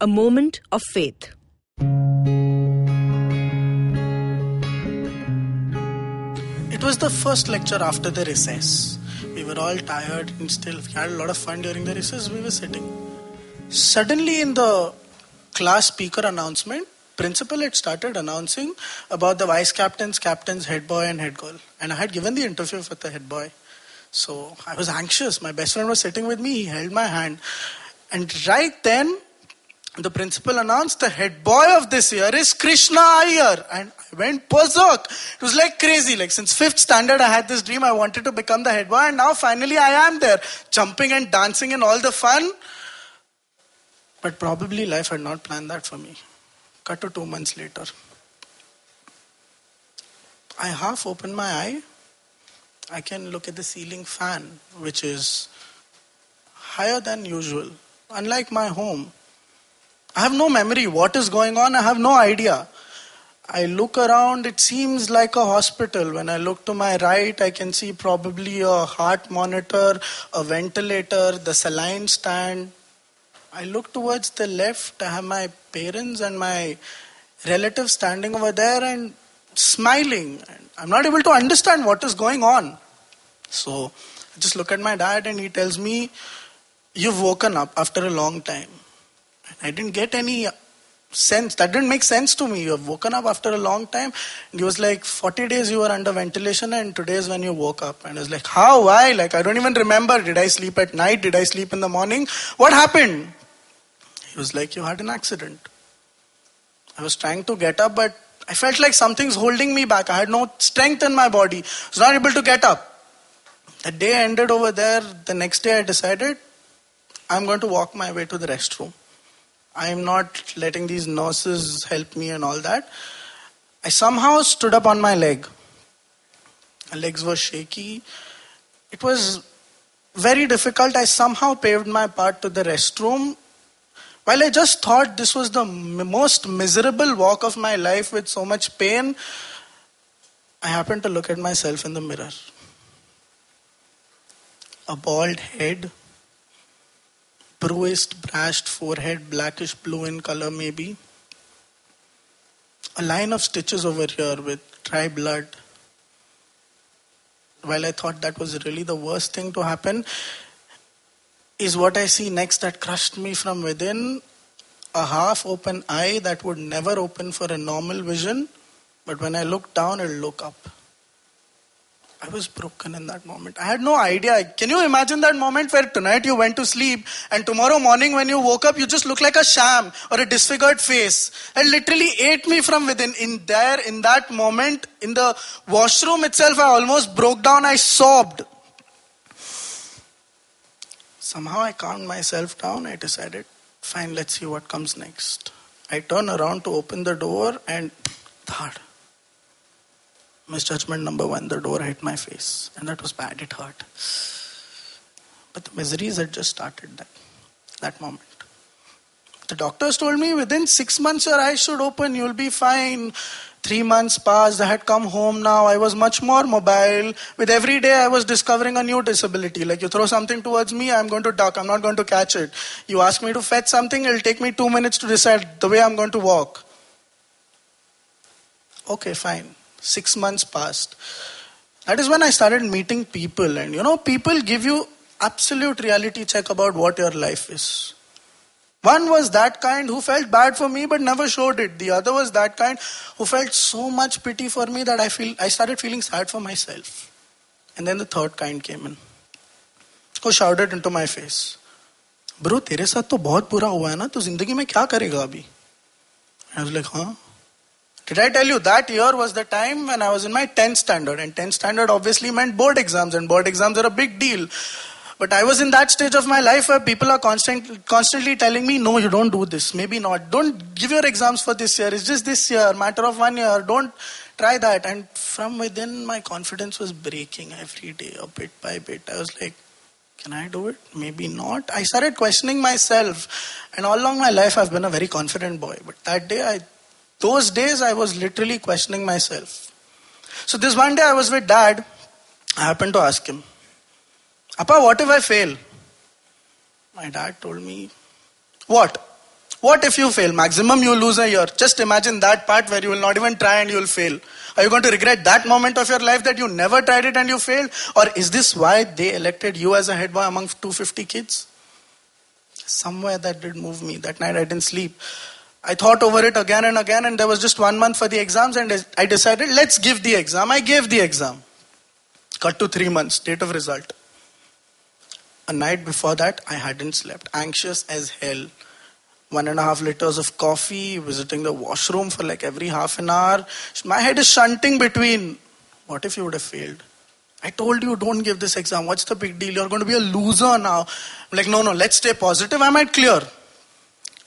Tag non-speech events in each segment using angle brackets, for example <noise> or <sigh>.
A Moment of Faith. It was the first lecture after the recess. We were all tired and still had a lot of fun during the recess. We were sitting. Suddenly, in the class speaker announcement, principal had started announcing about the vice captains, captains, head boy, and head girl. And I had given the interview for the head boy. So I was anxious. My best friend was sitting with me. He held my hand. And right then, the principal announced the head boy of this year is Krishna Iyer. And I went berserk. It was like crazy. Like since fifth standard, I had this dream. I wanted to become the head boy. And now finally I am there, jumping and dancing and all the fun. But probably life had not planned that for me. Cut to two months later. I half open my eye. I can look at the ceiling fan, which is higher than usual. Unlike my home, I have no memory. What is going on? I have no idea. I look around, it seems like a hospital. When I look to my right, I can see probably a heart monitor, a ventilator, the saline stand. I look towards the left, I have my parents and my relatives standing over there and smiling. I'm not able to understand what is going on. So I just look at my dad and he tells me, You've woken up after a long time. I didn't get any sense. That didn't make sense to me. You have woken up after a long time. He was like, 40 days you were under ventilation, and today is when you woke up. And I was like, How? Why? Like, I don't even remember. Did I sleep at night? Did I sleep in the morning? What happened? He was like, You had an accident. I was trying to get up, but I felt like something's holding me back. I had no strength in my body. I was not able to get up. The day ended over there. The next day I decided I'm going to walk my way to the restroom. I'm not letting these nurses help me and all that. I somehow stood up on my leg. My legs were shaky. It was very difficult. I somehow paved my path to the restroom. While I just thought this was the most miserable walk of my life with so much pain, I happened to look at myself in the mirror. A bald head, bruised, brashed forehead, blackish blue in color, maybe. A line of stitches over here with dry blood. While I thought that was really the worst thing to happen, is what I see next that crushed me from within. A half open eye that would never open for a normal vision, but when I look down, it'll look up. I was broken in that moment. I had no idea. Can you imagine that moment where tonight you went to sleep and tomorrow morning when you woke up, you just look like a sham or a disfigured face? It literally ate me from within. In there, in that moment, in the washroom itself, I almost broke down. I sobbed. Somehow I calmed myself down. I decided, fine, let's see what comes next. I turn around to open the door and thud misjudgment number one the door hit my face and that was bad it hurt but the miseries had just started that that moment. The doctors told me within six months your eyes should open you'll be fine. Three months passed i had come home now i was much more mobile. With every day i was discovering a new disability like you throw something towards me i'm going to duck i'm not going to catch it. You ask me to fetch something it'll take me two minutes to decide the way i'm going to walk. Okay fine Six months passed. That is when I started meeting people, and you know, people give you absolute reality check about what your life is. One was that kind who felt bad for me but never showed it. The other was that kind who felt so much pity for me that I feel I started feeling sad for myself. And then the third kind came in. Who shouted into my face. Bro तेरे साथ तो बहुत बुरा हुआ है ना तो जिंदगी में क्या करेगा अभी I was like, huh? did I tell you that year was the time when I was in my 10th standard? And 10th standard obviously meant board exams, and board exams are a big deal. But I was in that stage of my life where people are constant, constantly telling me, no, you don't do this. Maybe not. Don't give your exams for this year. It's just this year, matter of one year. Don't try that. And from within, my confidence was breaking every day, a bit by bit. I was like, can I do it? Maybe not. I started questioning myself. And all along my life, I've been a very confident boy. But that day, I, those days, I was literally questioning myself. So this one day, I was with dad. I happened to ask him, Appa, what if I fail? My dad told me, What? What if you fail? Maximum you lose a year. Just imagine that part where you will not even try and you will fail. Are you going to regret that moment of your life that you never tried it and you failed? Or is this why they elected you as a head boy among 250 kids? Somewhere that did move me. That night I didn't sleep. I thought over it again and again, and there was just one month for the exams, and I decided, let's give the exam. I gave the exam. Cut to three months, date of result. A night before that, I hadn't slept, anxious as hell. One and a half liters of coffee, visiting the washroom for like every half an hour. My head is shunting between. What if you would have failed? I told you don't give this exam. What's the big deal? You're going to be a loser now. I'm like, no, no, let's stay positive. I might clear.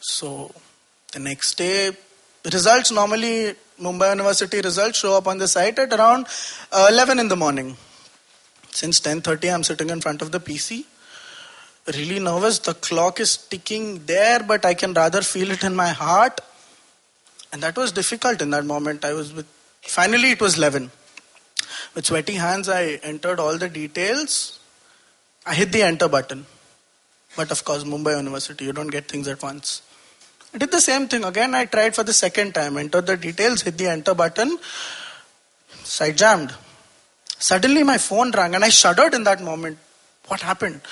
So the next day, results normally Mumbai University results show up on the site at around uh, 11 in the morning. Since 10:30, I'm sitting in front of the PC really nervous. The clock is ticking there, but I can rather feel it in my heart. And that was difficult in that moment. I was with, finally, it was 11. With sweaty hands, I entered all the details. I hit the enter button. But of course, Mumbai University, you don't get things at once. Did the same thing again. I tried for the second time, entered the details, hit the enter button, site jammed. Suddenly, my phone rang and I shuddered in that moment. What happened?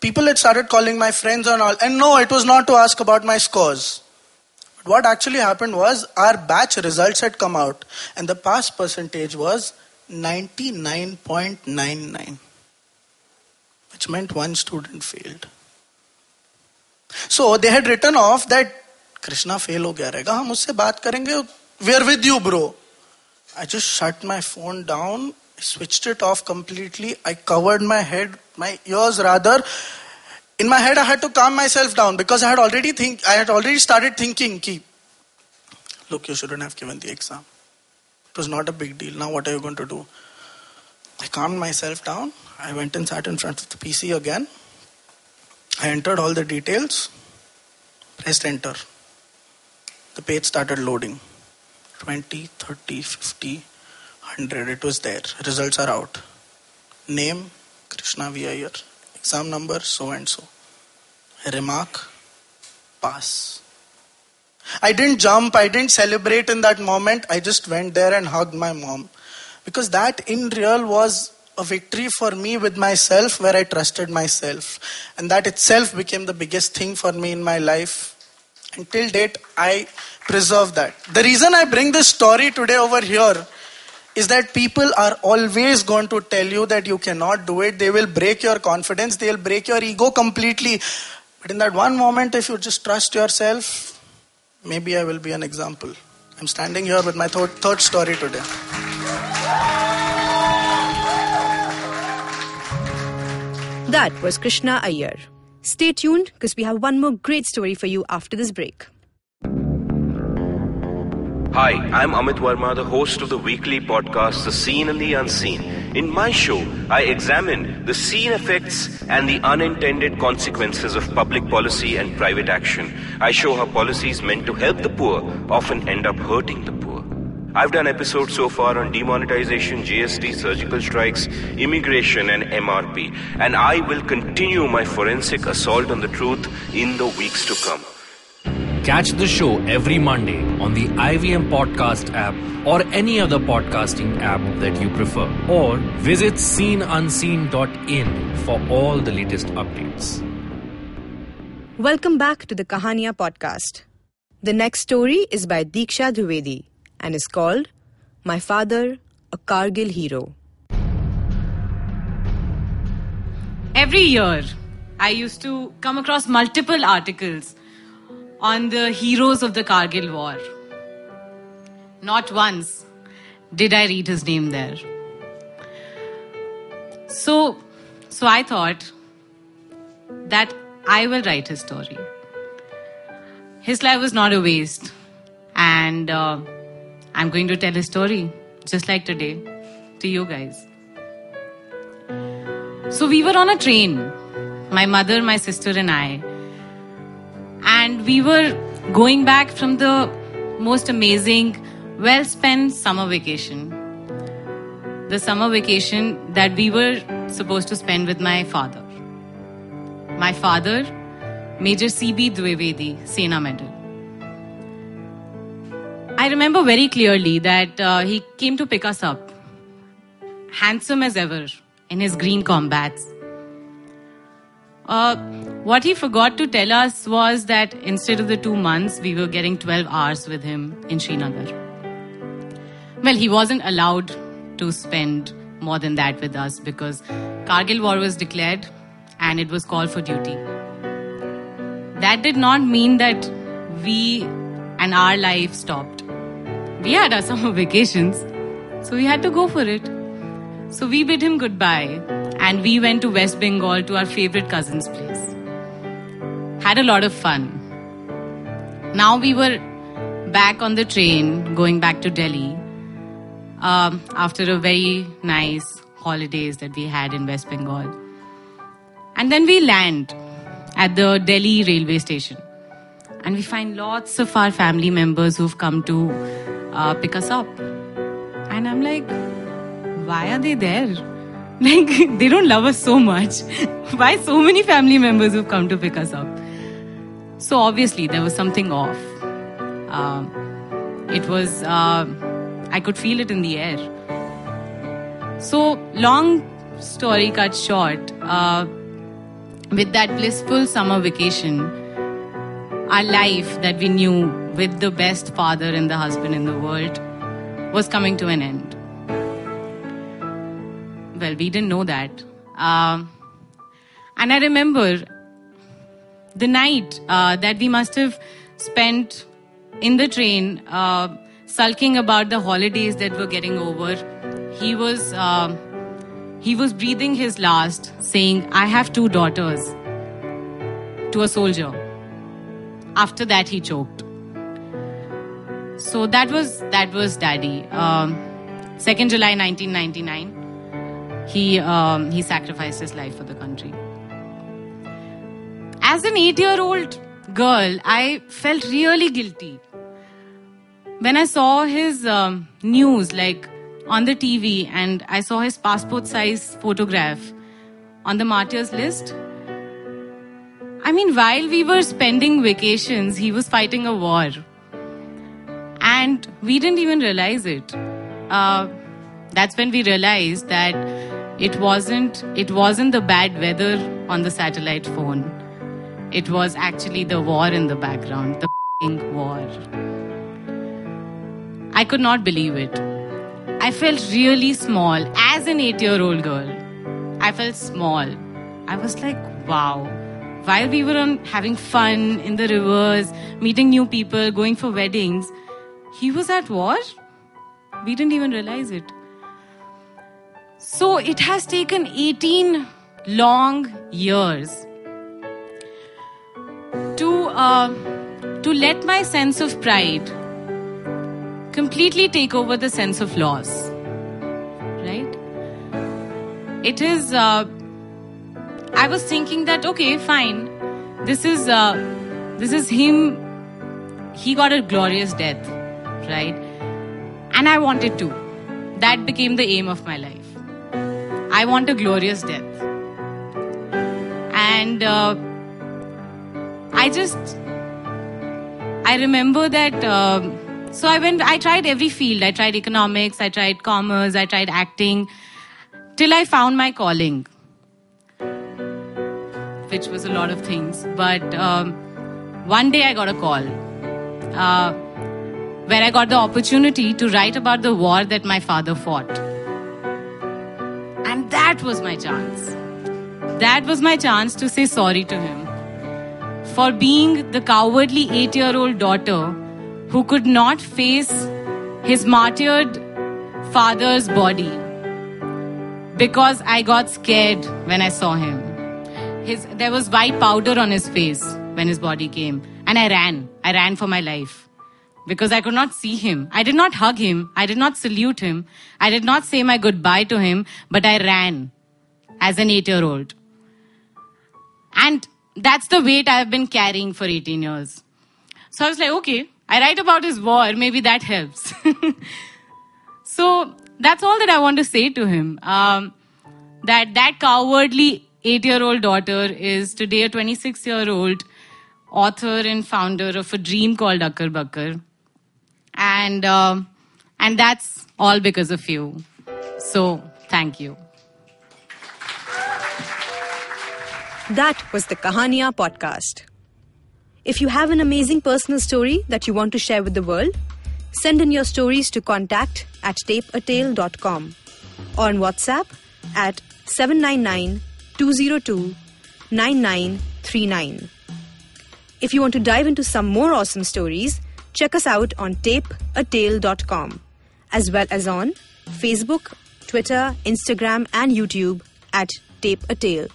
people had started calling my friends and all. And no, it was not to ask about my scores. But what actually happened was our batch results had come out, and the pass percentage was 99.99, which meant one student failed. So they had written off that Krishna gaya rahega, hum usse baat karenge, we are with you, bro. I just shut my phone down I switched it off completely. I covered my head, my ears rather. In my head, I had to calm myself down because I had already think I had already started thinking, "Ki, look, you shouldn't have given the exam. It was not a big deal. Now, what are you going to do?" I calmed myself down. I went and sat in front of the PC again. I entered all the details, pressed enter. The page started loading. 20, 30, 50, 100 it was there. Results are out. Name krishna v exam number so and so. Remark pass. I didn't jump. I didn't celebrate in that moment. I just went there and hugged my mom. Because that in real was a victory for me with myself where i trusted myself and that itself became the biggest thing for me in my life until date i preserve that the reason i bring this story today over here is that people are always going to tell you that you cannot do it. They will break your confidence, they'll break your ego completely. But in that one moment, if you just trust yourself, maybe I will be an example. I'm standing here with my th- third story today. That was Krishna Iyer. Stay tuned because we have one more great story for you after this break. Hi, I'm Amit Varma, the host of the weekly podcast The Seen and the Unseen. In my show, I examine the seen effects and the unintended consequences of public policy and private action. I show how policies meant to help the poor often end up hurting the poor. I've done episodes so far on demonetization, GST, surgical strikes, immigration, and MRP, and I will continue my forensic assault on the truth in the weeks to come. Catch the show every Monday on the IVM Podcast app or any other podcasting app that you prefer. Or visit seenunseen.in for all the latest updates. Welcome back to the Kahaniya podcast. The next story is by Diksha Dwivedi and is called My Father, a Kargil Hero. Every year, I used to come across multiple articles on the heroes of the Kargil War. Not once did I read his name there. So, so I thought that I will write his story. His life was not a waste, and uh, I'm going to tell a story just like today to you guys. So we were on a train, my mother, my sister, and I, and we were going back from the most amazing, well spent summer vacation. The summer vacation that we were supposed to spend with my father. My father, Major CB Dwivedi, Sena Medal. I remember very clearly that uh, he came to pick us up, handsome as ever, in his green combats. Uh, what he forgot to tell us was that instead of the two months, we were getting 12 hours with him in Srinagar. Well, he wasn't allowed to spend more than that with us because Kargil war was declared and it was called for duty. That did not mean that we and our life stopped. We had our summer vacations, so we had to go for it. So we bid him goodbye and we went to West Bengal to our favorite cousin's place. Had a lot of fun. Now we were back on the train going back to Delhi um, after a very nice holidays that we had in West Bengal. And then we land at the Delhi railway station. And we find lots of our family members who've come to uh, pick us up. And I'm like, why are they there? <laughs> Like, they don't love us so much. <laughs> why so many family members who've come to pick us up? So obviously, there was something off. Uh, it was, uh, I could feel it in the air. So, long story cut short, uh, with that blissful summer vacation, our life that we knew with the best father and the husband in the world was coming to an end. Well, we didn't know that. Um and I remember the night uh, that we must have spent in the train uh, sulking about the holidays that were getting over. He was. Uh, he was breathing his last, saying, I have two daughters, to a soldier. After that, he choked. So that was that was Daddy. Um, 2nd July 1999, he um, he sacrificed his life for the country. As an eight-year-old girl, I felt really guilty when I saw his um, news, like on the TV and I saw his passport size photograph on the martyrs list. I mean, while we were spending vacations, he was fighting a war. And we didn't even realize it. Uh, that's when we realized that it wasn't it wasn't the bad weather on the satellite phone. It was actually the war in the background, the war. I could not believe it. I felt really small as an eight year old girl. I felt small. I was like, wow. While we were on having fun in the rivers, meeting new people, going for weddings, he was at war. We didn't even realize it. So it has taken 18 long years to uh, to let my sense of pride completely take over the sense of loss. Right? It is. Uh, I was thinking that okay, fine. This is uh, this is him. He got a glorious death, right? And I wanted to. That became the aim of my life. I want a glorious death. And uh, I just, I remember that. Uh, so I went, I tried every field. I tried economics, I tried commerce, I tried acting, till I found my calling, which was a lot of things. But um, one day I got a call uh, where I got the opportunity to write about the war that my father fought. And that was my chance. That was my chance to say sorry to him for being the cowardly eight year old daughter who could not face his martyred father's body because I got scared when I saw him. His, there was white powder on his face when his body came, and I ran. I ran for my life because I could not see him. I did not hug him. I did not salute him. I did not say my goodbye to him, but I ran as an eight year old. And that's the weight I've been carrying for 18 years. So I was like, okay, I write about his war, maybe that helps. <laughs> so that's all that I want to say to him. Um, that that cowardly eight-year-old daughter is today a 26-year-old author and founder of a dream called Akkar Bakkar, and uh, and that's all because of you. So thank you. That was the Kahaniya podcast. If you have an amazing personal story that you want to share with the world, send in your stories to contact at tapeatale.com or on WhatsApp at 799 202 9939. If you want to dive into some more awesome stories, check us out on tapeatale.com as well as on Facebook, Twitter, Instagram, and YouTube at Tape a Tale.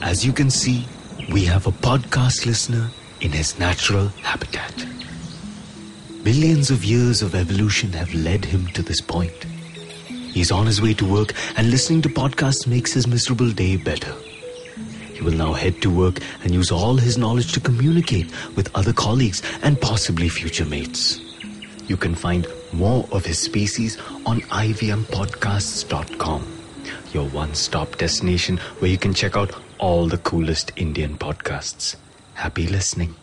As you can see, we have a podcast listener in his natural habitat. Millions of years of evolution have led him to this point. He's on his way to work, and listening to podcasts makes his miserable day better. He will now head to work and use all his knowledge to communicate with other colleagues and possibly future mates. You can find more of his species on ivmpodcasts.com, your one stop destination where you can check out all the coolest Indian podcasts. Happy listening.